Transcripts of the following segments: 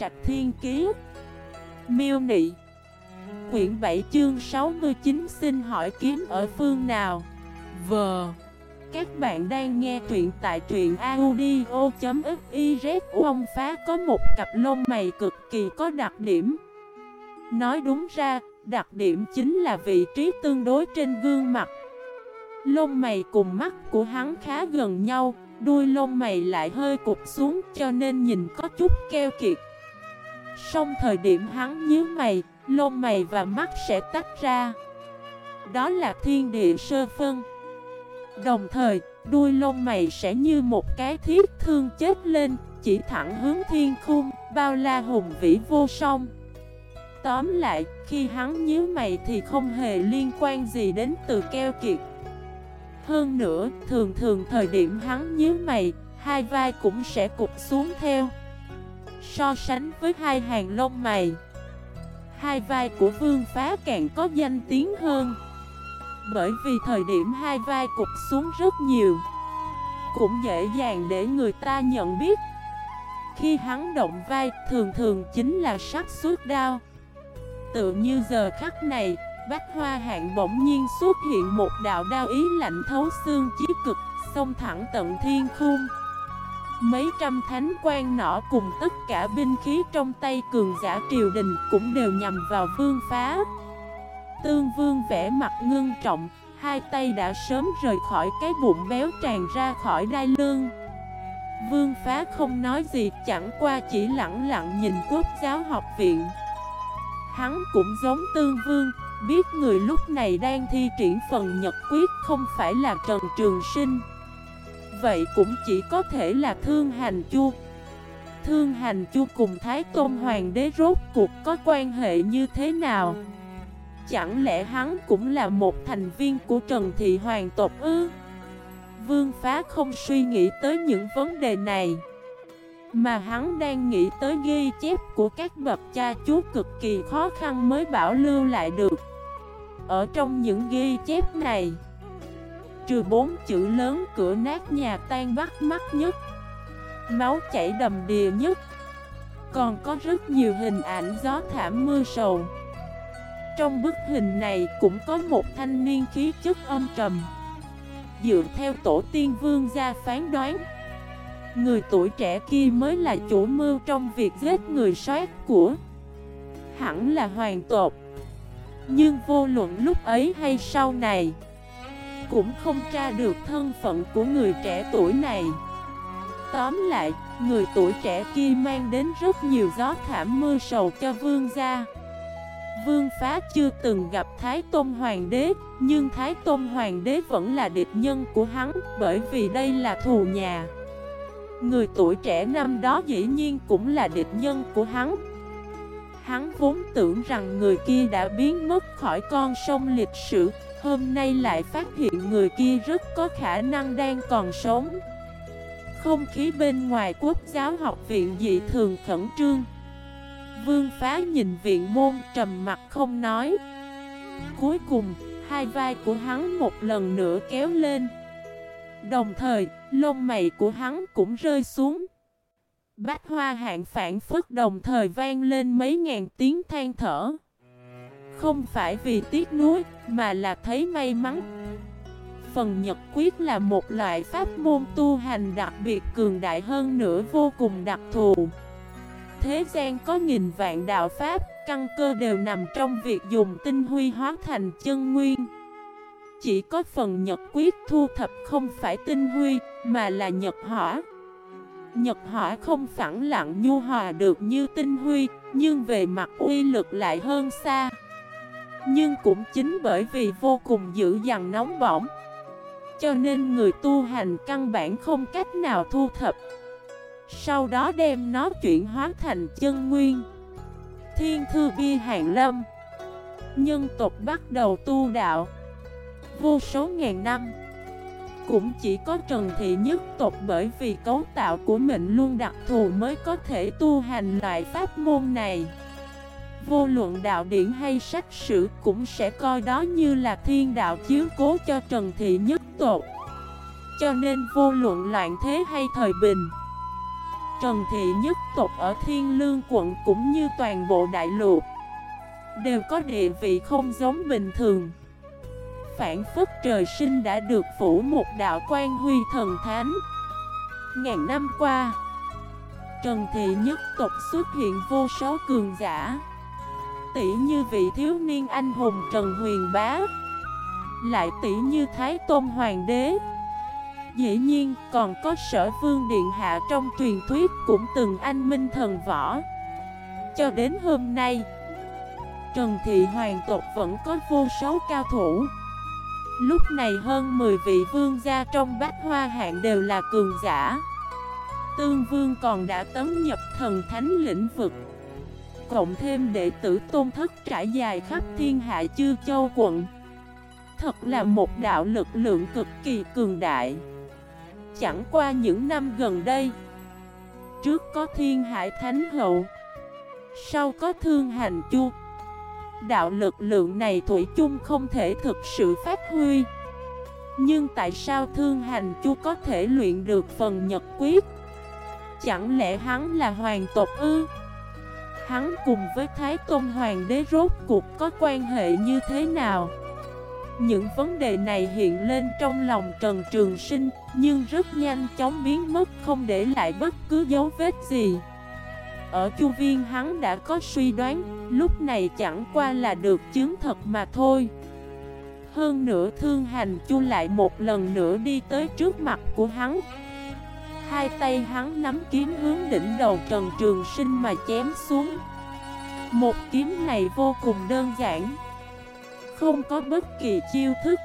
Trạch Thiên Kiế Miêu Nị. Quyển 7 chương 69 xin hỏi kiếm ở phương nào? Vờ Các bạn đang nghe truyện tại truyện audio.xyz Ông phá có một cặp lông mày cực kỳ có đặc điểm. Nói đúng ra, đặc điểm chính là vị trí tương đối trên gương mặt. Lông mày cùng mắt của hắn khá gần nhau Đuôi lông mày lại hơi cụp xuống cho nên nhìn có chút keo kiệt. Xong thời điểm hắn nhíu mày, lông mày và mắt sẽ tách ra. Đó là thiên địa sơ phân. Đồng thời, đuôi lông mày sẽ như một cái thiết thương chết lên Chỉ thẳng hướng thiên khung, bao la hùng vĩ vô song. Tóm lại, khi hắn nhíu mày thì không hề liên quan gì đến từ keo kiệt. Hơn nữa, thường thường thời điểm hắn nhíu mày, hai vai cũng sẽ cụp xuống theo. So sánh với hai hàng lông mày, hai vai của vương phá càng có danh tiếng hơn. Bởi vì thời điểm hai vai cục xuống rất nhiều, cũng dễ dàng để người ta nhận biết. Khi hắn động vai, thường thường chính là sắc suốt đao. Tự như giờ khắc này, Bách hoa hạng bỗng nhiên xuất hiện một đạo đao ý lạnh thấu xương chí cực, xông thẳng tận thiên khung. Mấy trăm thánh quan nỏ cùng tất cả binh khí trong tay cường giả triều đình cũng đều nhằm vào vương phá. Tương vương vẽ mặt ngưng trọng, hai tay đã sớm rời khỏi cái bụng béo tràn ra khỏi đai lương. Vương phá không nói gì chẳng qua chỉ lặng lặng nhìn quốc giáo học viện. Hắn cũng giống tương vương, Biết người lúc này đang thi triển phần nhật quyết không phải là Trần Trường Sinh Vậy cũng chỉ có thể là Thương Hành Chu. Thương Hành Chu cùng Thái Tôn Hoàng đế rốt cuộc có quan hệ như thế nào? Chẳng lẽ hắn cũng là một thành viên của Trần Thị Hoàng tộc ư? Vương Phá không suy nghĩ tới những vấn đề này, mà hắn đang nghĩ tới ghi chép của các bậc cha chú cực kỳ khó khăn mới bảo lưu lại được. Ở trong những ghi chép này Trừ bốn chữ lớn cửa nát nhà tan bắt mắt nhất. Máu chảy đầm đìa nhất. Còn có rất nhiều hình ảnh gió thảm mưa sầu. Trong bức hình này cũng có một thanh niên khí chất âm trầm. Dựa theo tổ tiên vương gia phán đoán, Người tuổi trẻ kia mới là chủ mưu trong việc giết người soát của. Hẳn là hoàng tộc. Nhưng vô luận lúc ấy hay sau này cũng không tra được thân phận của người trẻ tuổi này. Tóm lại, người tuổi trẻ kia mang đến rất nhiều gió thảm mưa sầu cho vương gia. Vương phá chưa từng gặp Thái Tôn Hoàng đế Nhưng Thái Tôn Hoàng đế vẫn là địch nhân của hắn Bởi vì đây là thù nhà. Người tuổi trẻ năm đó dĩ nhiên cũng là địch nhân của hắn. Hắn vốn tưởng rằng người kia đã biến mất khỏi con sông lịch sử Hôm nay lại phát hiện người kia rất có khả năng đang còn sống Không khí bên ngoài quốc giáo học viện dị thường khẩn trương Vương phá nhìn viện môn trầm mặt không nói Cuối cùng, hai vai của hắn một lần nữa kéo lên Đồng thời, lông mày của hắn cũng rơi xuống. Bách hoa hạng phản phức đồng thời vang lên mấy ngàn tiếng than thở. Không phải vì tiếc nuối, mà là thấy may mắn. Phần nhật quyết là một loại pháp môn tu hành đặc biệt cường đại hơn nữa vô cùng đặc thù. Thế gian có nghìn vạn đạo pháp, căn cơ đều nằm trong việc dùng tinh huy hóa thành chân nguyên. Chỉ có phần nhật quyết thu thập không phải tinh huy, mà là nhật hỏa. Nhật hỏa không phẳng lặng nhu hòa được như tinh huy, nhưng về mặt uy lực lại hơn xa. Nhưng cũng chính bởi vì vô cùng dữ dằn nóng bỏng, cho nên người tu hành căn bản không cách nào thu thập. Sau đó đem nó chuyển hóa thành chân nguyên. Thiên thư bi hàng lâm Nhân tộc bắt đầu tu đạo vô số ngàn năm Cũng chỉ có Trần Thị nhất tộc bởi vì cấu tạo của mình luôn đặc thù mới có thể tu hành loại pháp môn này Vô luận đạo điển hay sách sử cũng sẽ coi đó như là thiên đạo chiếu cố cho Trần Thị nhất tộc. Cho nên vô luận loạn thế hay thời bình, Trần Thị nhất tộc ở Thiên Lương quận cũng như toàn bộ đại lục Đều có địa vị không giống bình thường. Phản phất trời sinh đã được phủ một đạo quan huy thần thánh. Ngàn năm qua, Trần Thị nhất tộc xuất hiện vô số cường giả. Tỷ như vị thiếu niên anh hùng Trần Huyền Bá, Lại tỷ như Thái Tôn Hoàng đế. Dĩ nhiên, còn có sở vương điện hạ trong truyền thuyết cũng từng anh minh thần võ. Cho đến hôm nay, Trần Thị Hoàng tộc vẫn có vô số cao thủ. Lúc này hơn 10 vị vương gia trong bát hoa hạng đều là cường giả. Tương vương còn đã tấn nhập thần thánh lĩnh vực. Cộng thêm đệ tử tôn thất trải dài khắp thiên hạ chư châu quận. Thật là một đạo lực lượng cực kỳ cường đại. Chẳng qua những năm gần đây, Trước có thiên hải thánh hậu, Sau có thương hành chu, Đạo lực lượng này Thủy chung không thể thực sự phát huy. Nhưng tại sao thương hành chu có thể luyện được phần nhật quyết? Chẳng lẽ hắn là hoàng tộc ư? Hắn cùng với Thái Tôn Hoàng đế rốt cuộc có quan hệ như thế nào Những vấn đề này hiện lên trong lòng Trần Trường Sinh Nhưng rất nhanh chóng biến mất không để lại bất cứ dấu vết gì ở chu viên hắn đã có suy đoán, lúc này chẳng qua là được chứng thật mà thôi. Hơn nữa thương hành chu lại một lần nữa đi tới trước mặt của hắn. Hai tay hắn nắm kiếm hướng đỉnh đầu Trần Trường Sinh mà chém xuống. Một kiếm này vô cùng đơn giản. Không có bất kỳ chiêu thức.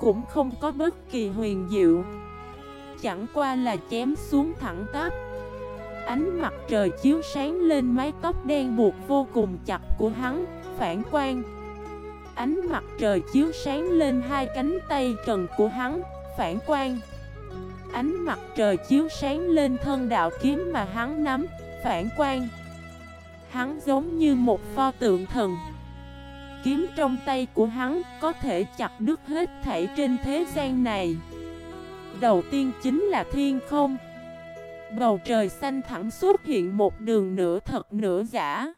Cũng không có bất kỳ huyền diệu. Chẳng qua là chém xuống thẳng tắp. Ánh mặt trời chiếu sáng lên mái tóc đen buộc vô cùng chặt của hắn, phản quang Ánh mặt trời chiếu sáng lên hai cánh tay trần của hắn, phản quang Ánh mặt trời chiếu sáng lên thân đạo kiếm mà hắn nắm, phản quang Hắn giống như một pho tượng thần Kiếm trong tay của hắn có thể chặt đứt hết thảy trên thế gian này Đầu tiên chính là thiên không Bầu trời xanh thẳng xuất hiện một đường nửa thật nửa giả.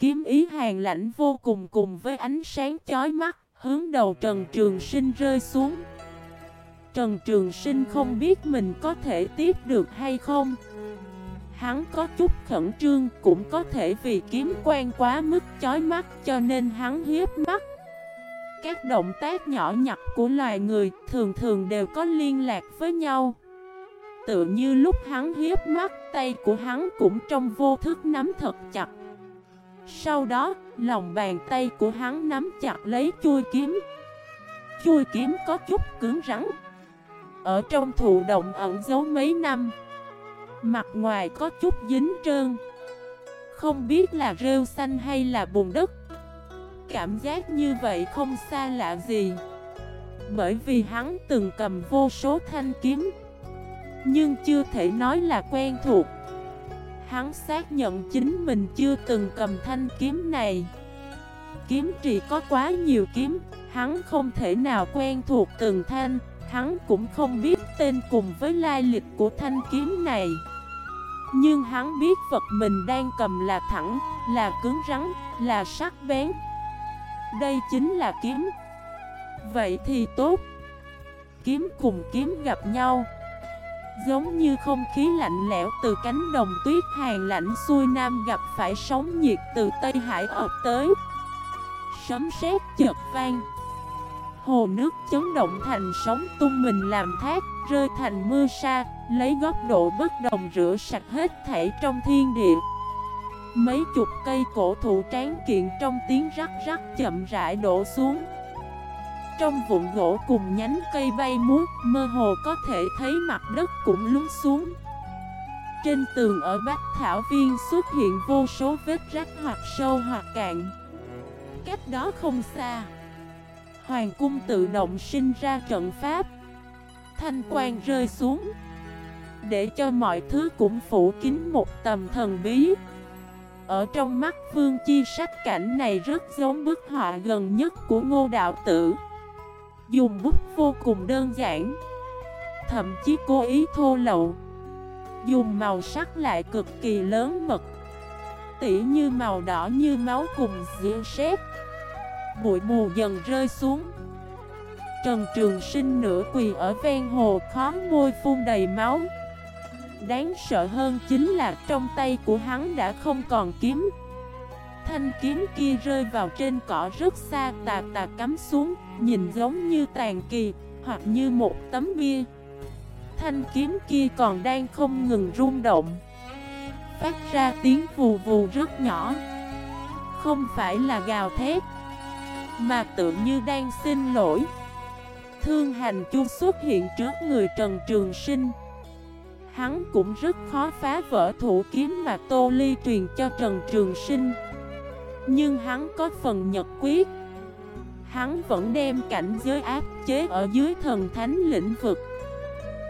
Kiếm ý hàng lãnh vô cùng cùng với ánh sáng chói mắt, hướng đầu Trần Trường Sinh rơi xuống. Trần Trường Sinh không biết mình có thể tiếp được hay không. Hắn có chút khẩn trương cũng có thể vì kiếm quen quá mức chói mắt cho nên hắn hiếp mắt. Các động tác nhỏ nhặt của loài người thường thường đều có liên lạc với nhau. Tựa như lúc hắn hiếp mắt tay của hắn cũng trong vô thức nắm thật chặt Sau đó, lòng bàn tay của hắn nắm chặt lấy chui kiếm Chui kiếm có chút cứng rắn ở trong thụ động ẩn giấu mấy năm. Mặt ngoài có chút dính trơn. Không biết là rêu xanh hay là bùn đất. Cảm giác như vậy không xa lạ gì. Bởi vì hắn từng cầm vô số thanh kiếm. Nhưng chưa thể nói là quen thuộc. Hắn xác nhận chính mình chưa từng cầm thanh kiếm này. Kiếm trì có quá nhiều kiếm, Hắn không thể nào quen thuộc từng thanh. Hắn cũng không biết tên cùng với lai lịch của thanh kiếm này. Nhưng hắn biết vật mình đang cầm là thẳng, là cứng rắn, là sắc bén. Đây chính là kiếm. Vậy thì tốt. Kiếm cùng kiếm gặp nhau. Giống như không khí lạnh lẽo từ cánh đồng tuyết hàng lạnh xuôi nam gặp phải sóng nhiệt từ Tây Hải ập tới. Sấm sét chợt vang. Hồ nước chấn động thành sóng tung mình làm thác Rơi thành mưa sa Lấy góc độ bất đồng rửa sạch hết thảy trong thiên địa Mấy chục cây cổ thụ tráng kiện trong tiếng rắc rắc chậm rãi đổ xuống trong vụn gỗ cùng nhánh cây bay múa, mơ hồ có thể thấy mặt đất cũng lún xuống. Trên tường ở Bách Thảo Viên xuất hiện vô số vết rách hoặc sâu hoặc cạn. Cách đó không xa, Hoàng cung tự động sinh ra trận pháp. Thanh quan rơi xuống, để cho mọi thứ cũng phủ kín một tầm thần bí. Ở trong mắt Vương Chi sách cảnh này rất giống bức họa gần nhất của ngô đạo tử. Dùng bút vô cùng đơn giản. Thậm chí cố ý thô lậu. Dùng màu sắc lại cực kỳ lớn mật Tỉ như màu đỏ như máu cùng diễn sét. Bụi mù dần rơi xuống. Trần Trường Sinh nửa quỳ ở ven hồ khó môi phun đầy máu. Đáng sợ hơn chính là trong tay của hắn đã không còn kiếm. Thanh kiếm kia rơi vào trên cỏ rất xa, tà tà cắm xuống, Nhìn giống như tàn kỳ, hoặc như một tấm bia. Thanh kiếm kia còn đang không ngừng rung động. Phát ra tiếng vù vù rất nhỏ. Không phải là gào thét. Mà tự như đang xin lỗi. Thương hành chu xuất hiện trước người Trần Trường Sinh. Hắn cũng rất khó phá vỡ thủ kiếm mà Tô Ly truyền cho Trần Trường Sinh. Nhưng hắn có phần nhật quyết. Hắn vẫn đem cảnh giới áp chế ở dưới thần thánh lĩnh vực.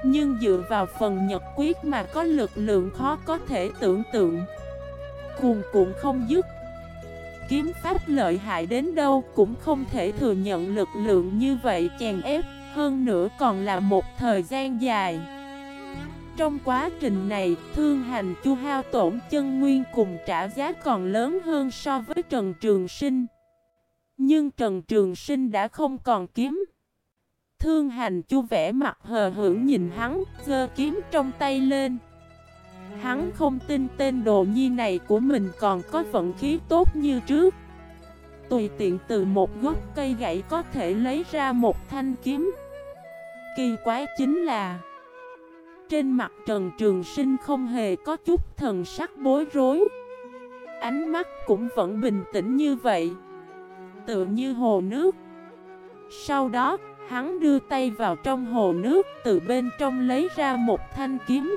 Nhưng dựa vào phần nhật quyết mà có lực lượng khó có thể tưởng tượng. Cuồn cuộn không dứt. Kiếm pháp lợi hại đến đâu cũng không thể thừa nhận lực lượng như vậy chèn ép Hơn nữa còn là một thời gian dài trong quá trình này, thương hành chu hao tổn chân nguyên cùng trả giá còn lớn hơn so với Trần Trường Sinh. Nhưng Trần Trường Sinh đã không còn kiếm. Thương hành chu vẽ mặt hờ hững nhìn hắn, giơ kiếm trong tay lên. Hắn không tin tên đồ nhi này của mình còn có vận khí tốt như trước. Tùy tiện từ một gốc cây gãy có thể lấy ra một thanh kiếm. Kỳ quái chính là trên mặt Trần Trường Sinh không hề có chút thần sắc bối rối Ánh mắt cũng vẫn bình tĩnh như vậy Tựa như hồ nước Sau đó, hắn đưa tay vào trong hồ nước Từ bên trong lấy ra một thanh kiếm